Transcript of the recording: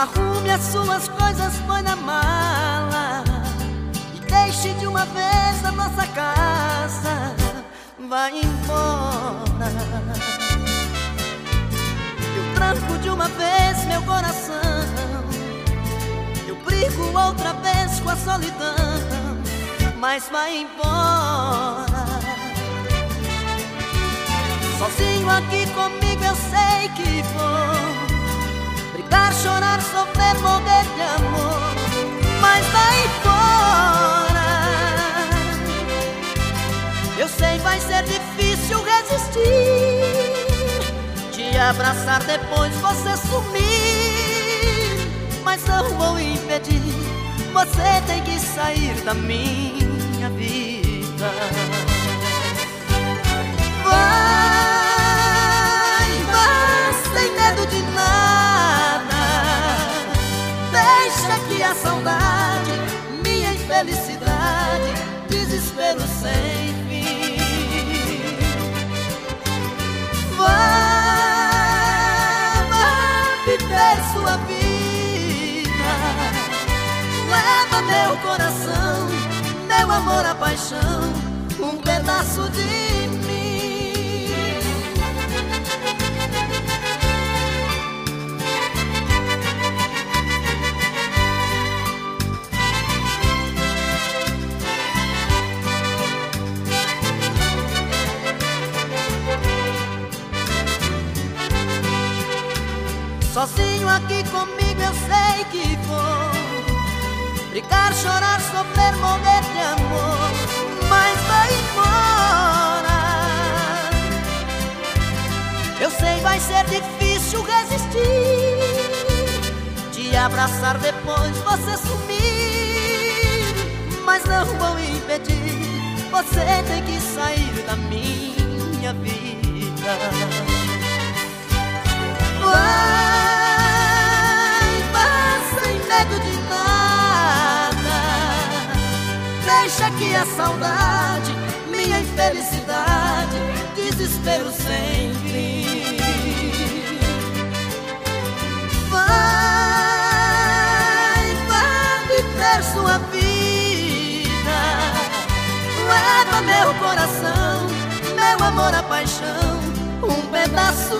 Arrume as suas coisas, põe na mala E deixe de uma vez a nossa casa. Vai embora. Eu tranco de uma vez meu coração. Eu brigo outra vez com a solidão. Mas vai embora. Sozinho aqui comigo eu sei que vou sofrer, morrer de amor Mas daí fora. Eu sei vai ser difícil resistir Te abraçar depois você sumir Mas não vou impedir Você tem que sair da minha vida meu coração, meu amor, a paixão, um pedaço de Sozinho aqui comigo eu sei que vou Brigar, chorar, sofrer, morrer de amor Mas vai embora. Eu sei vai ser difícil resistir Te abraçar depois você sumir Mas não vou impedir Você tem que sair da minha vida saudade, minha infelicidade, desespero sem fim. Vai, vai viver sua vida. Leva meu coração, meu amor, a paixão, um pedaço